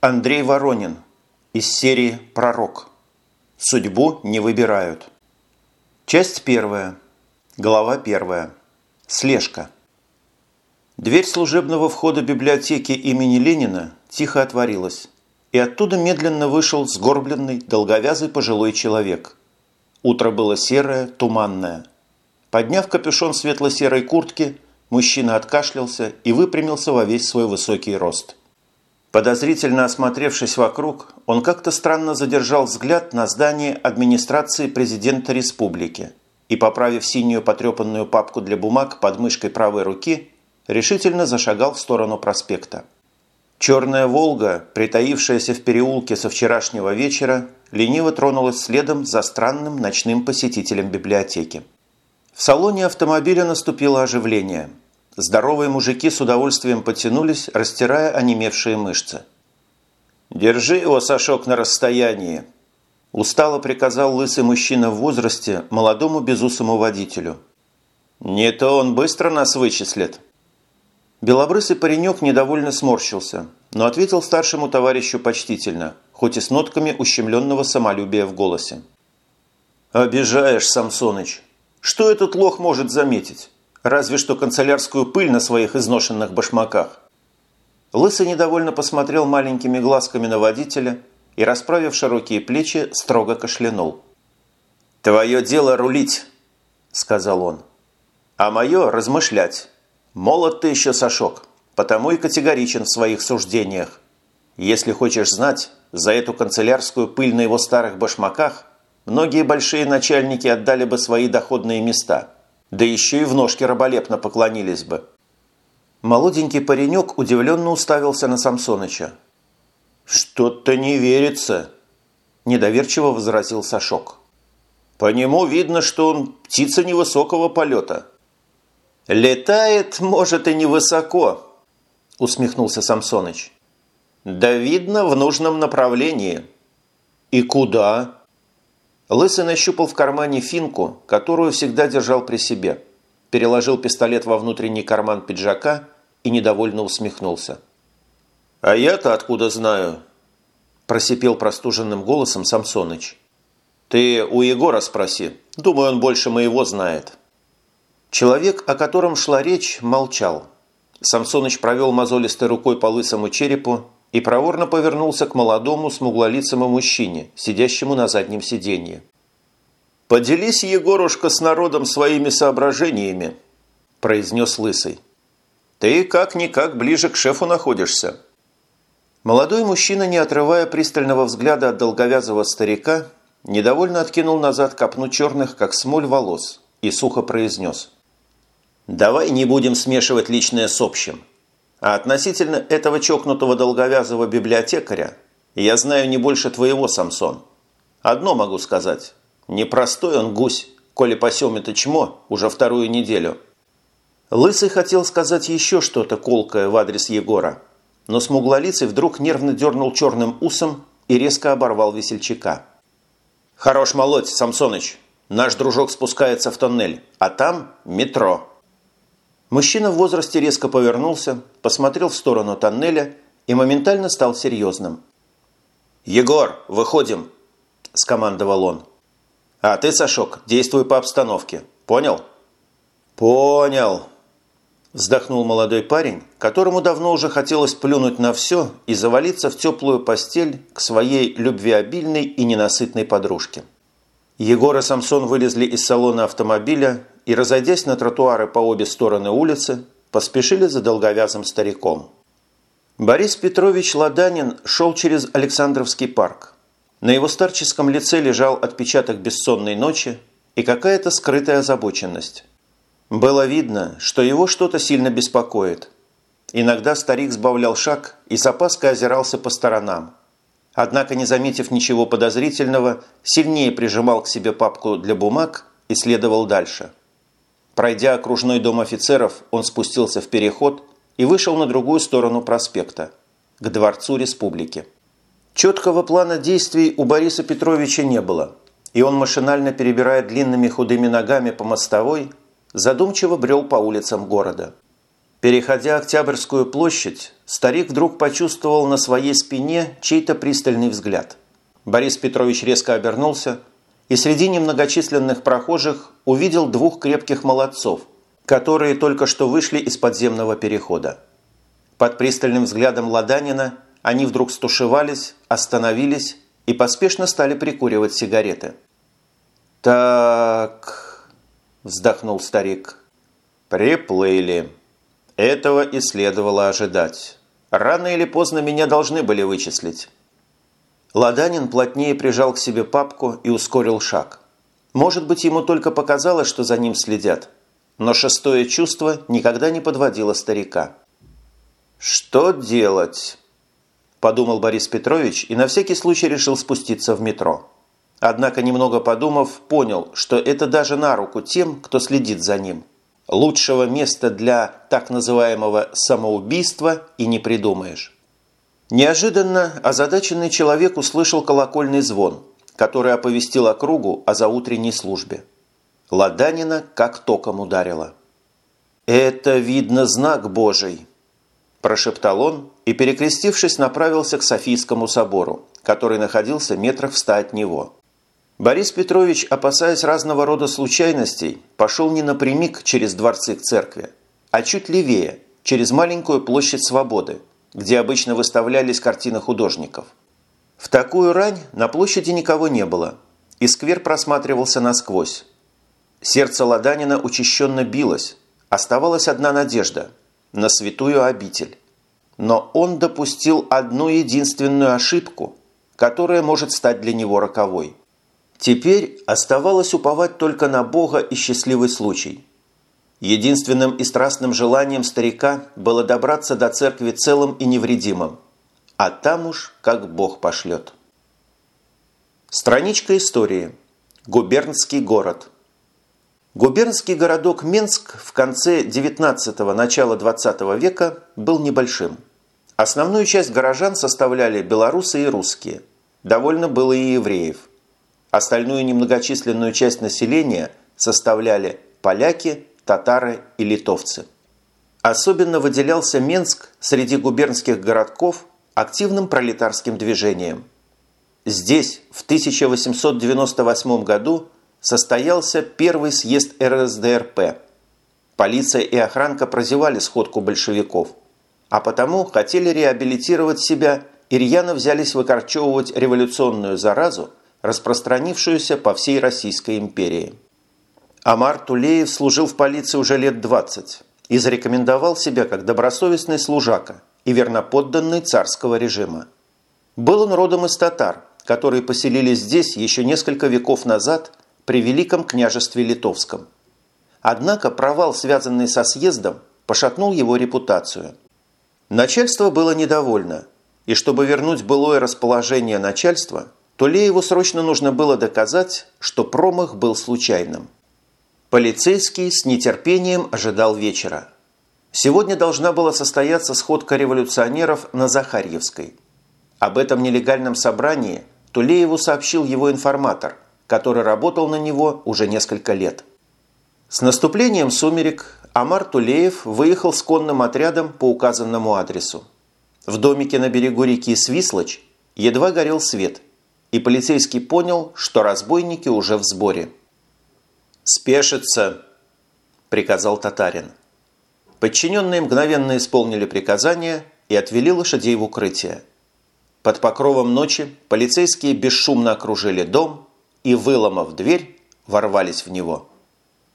Андрей Воронин из серии «Пророк». Судьбу не выбирают. Часть первая. Глава первая. Слежка. Дверь служебного входа библиотеки имени Ленина тихо отворилась, и оттуда медленно вышел сгорбленный, долговязый пожилой человек. Утро было серое, туманное. Подняв капюшон светло-серой куртки, мужчина откашлялся и выпрямился во весь свой высокий рост. Подозрительно осмотревшись вокруг, он как-то странно задержал взгляд на здание администрации президента республики и, поправив синюю потрепанную папку для бумаг под мышкой правой руки, решительно зашагал в сторону проспекта. Черная «Волга», притаившаяся в переулке со вчерашнего вечера, лениво тронулась следом за странным ночным посетителем библиотеки. В салоне автомобиля наступило оживление – Здоровые мужики с удовольствием потянулись, растирая онемевшие мышцы. «Держи его, Сашок, на расстоянии!» Устало приказал лысый мужчина в возрасте молодому безусому водителю. «Не то он быстро нас вычислит!» Белобрысый паренек недовольно сморщился, но ответил старшему товарищу почтительно, хоть и с нотками ущемленного самолюбия в голосе. «Обижаешь, Самсоныч! Что этот лох может заметить? Разве что канцелярскую пыль на своих изношенных башмаках. Лысый недовольно посмотрел маленькими глазками на водителя и, расправив широкие плечи, строго кашлянул. «Твое дело рулить», – сказал он. «А мое – размышлять. Молод ты еще, Сашок, потому и категоричен в своих суждениях. Если хочешь знать, за эту канцелярскую пыль на его старых башмаках многие большие начальники отдали бы свои доходные места – да еще и в ножки раболепно поклонились бы. Молоденький паренек удивленно уставился на Самсоныча. «Что-то не верится», – недоверчиво возразил Сашок. «По нему видно, что он птица невысокого полета». «Летает, может, и невысоко», – усмехнулся Самсоныч. «Да видно в нужном направлении». «И куда?» Лысый нащупал в кармане финку, которую всегда держал при себе, переложил пистолет во внутренний карман пиджака и недовольно усмехнулся. «А я-то откуда знаю?» – просипел простуженным голосом Самсоныч. «Ты у Егора спроси. Думаю, он больше моего знает». Человек, о котором шла речь, молчал. Самсоныч провел мозолистой рукой по лысому черепу и проворно повернулся к молодому смуглолицому мужчине, сидящему на заднем сиденье. «Поделись, Егорушка, с народом своими соображениями», – произнес Лысый. «Ты как-никак ближе к шефу находишься». Молодой мужчина, не отрывая пристального взгляда от долговязого старика, недовольно откинул назад копну черных, как смоль, волос и сухо произнес. «Давай не будем смешивать личное с общим. А относительно этого чокнутого долговязого библиотекаря я знаю не больше твоего, Самсон. Одно могу сказать. Непростой он гусь, коли пасем это чмо уже вторую неделю. Лысый хотел сказать еще что-то колкое в адрес Егора, но смуглолицый вдруг нервно дернул черным усом и резко оборвал весельчака. «Хорош молоть, Самсоныч. Наш дружок спускается в тоннель, а там метро». Мужчина в возрасте резко повернулся, посмотрел в сторону тоннеля и моментально стал серьезным. «Егор, выходим!» – скомандовал он. «А ты, Сашок, действуй по обстановке. Понял?» «Понял!» Вздохнул молодой парень, которому давно уже хотелось плюнуть на все и завалиться в теплую постель к своей любвеобильной и ненасытной подружке. Егор и Самсон вылезли из салона автомобиля и, разойдясь на тротуары по обе стороны улицы, поспешили за долговязым стариком. Борис Петрович Ладанин шел через Александровский парк. На его старческом лице лежал отпечаток бессонной ночи и какая-то скрытая озабоченность. Было видно, что его что-то сильно беспокоит. Иногда старик сбавлял шаг и с опаской озирался по сторонам. Однако, не заметив ничего подозрительного, сильнее прижимал к себе папку для бумаг и следовал дальше – Пройдя окружной дом офицеров, он спустился в переход и вышел на другую сторону проспекта, к Дворцу Республики. Четкого плана действий у Бориса Петровича не было, и он, машинально перебирая длинными худыми ногами по мостовой, задумчиво брел по улицам города. Переходя Октябрьскую площадь, старик вдруг почувствовал на своей спине чей-то пристальный взгляд. Борис Петрович резко обернулся и среди немногочисленных прохожих увидел двух крепких молодцов, которые только что вышли из подземного перехода. Под пристальным взглядом Ладанина они вдруг стушевались, остановились и поспешно стали прикуривать сигареты. «Так...» – вздохнул старик. «Приплыли. Этого и следовало ожидать. Рано или поздно меня должны были вычислить». Ладанин плотнее прижал к себе папку и ускорил шаг. Может быть, ему только показалось, что за ним следят. Но шестое чувство никогда не подводило старика. «Что делать?» – подумал Борис Петрович и на всякий случай решил спуститься в метро. Однако, немного подумав, понял, что это даже на руку тем, кто следит за ним. Лучшего места для так называемого самоубийства и не придумаешь. Неожиданно озадаченный человек услышал колокольный звон, который оповестил округу о заутренней службе. Ладанина как током ударила. «Это, видно, знак Божий», – прошептал он и, перекрестившись, направился к Софийскому собору, который находился метрах в ста от него. Борис Петрович, опасаясь разного рода случайностей, пошел не напрямик через дворцы к церкви, а чуть левее, через маленькую площадь Свободы, где обычно выставлялись картины художников. В такую рань на площади никого не было, и сквер просматривался насквозь. Сердце Ладанина учащенно билось, оставалась одна надежда – на святую обитель. Но он допустил одну единственную ошибку, которая может стать для него роковой. Теперь оставалось уповать только на Бога и счастливый случай. Единственным и страстным желанием старика было добраться до церкви целым и невредимым, а там уж как Бог пошлет. Страничка истории. Губернский город – Губернский городок Минск в конце 19-го, начала 20 века был небольшим. Основную часть горожан составляли белорусы и русские. Довольно было и евреев. Остальную немногочисленную часть населения составляли поляки, татары и литовцы. Особенно выделялся Минск среди губернских городков активным пролетарским движением. Здесь в 1898 году состоялся первый съезд РСДРП. Полиция и охранка прозевали сходку большевиков, а потому хотели реабилитировать себя и рьяно взялись выкорчевывать революционную заразу, распространившуюся по всей Российской империи. Амар Тулеев служил в полиции уже лет 20 и зарекомендовал себя как добросовестный служака и верноподданный царского режима. Был он родом из татар, которые поселились здесь еще несколько веков назад при Великом княжестве Литовском. Однако провал, связанный со съездом, пошатнул его репутацию. Начальство было недовольно, и чтобы вернуть былое расположение начальства, Тулееву срочно нужно было доказать, что промах был случайным. Полицейский с нетерпением ожидал вечера. Сегодня должна была состояться сходка революционеров на Захарьевской. Об этом нелегальном собрании Тулееву сообщил его информатор – который работал на него уже несколько лет. С наступлением сумерек Амар Тулеев выехал с конным отрядом по указанному адресу. В домике на берегу реки Свислочь едва горел свет, и полицейский понял, что разбойники уже в сборе. «Спешиться!» – приказал татарин. Подчиненные мгновенно исполнили приказание и отвели лошадей в укрытие. Под покровом ночи полицейские бесшумно окружили дом и, выломав дверь, ворвались в него.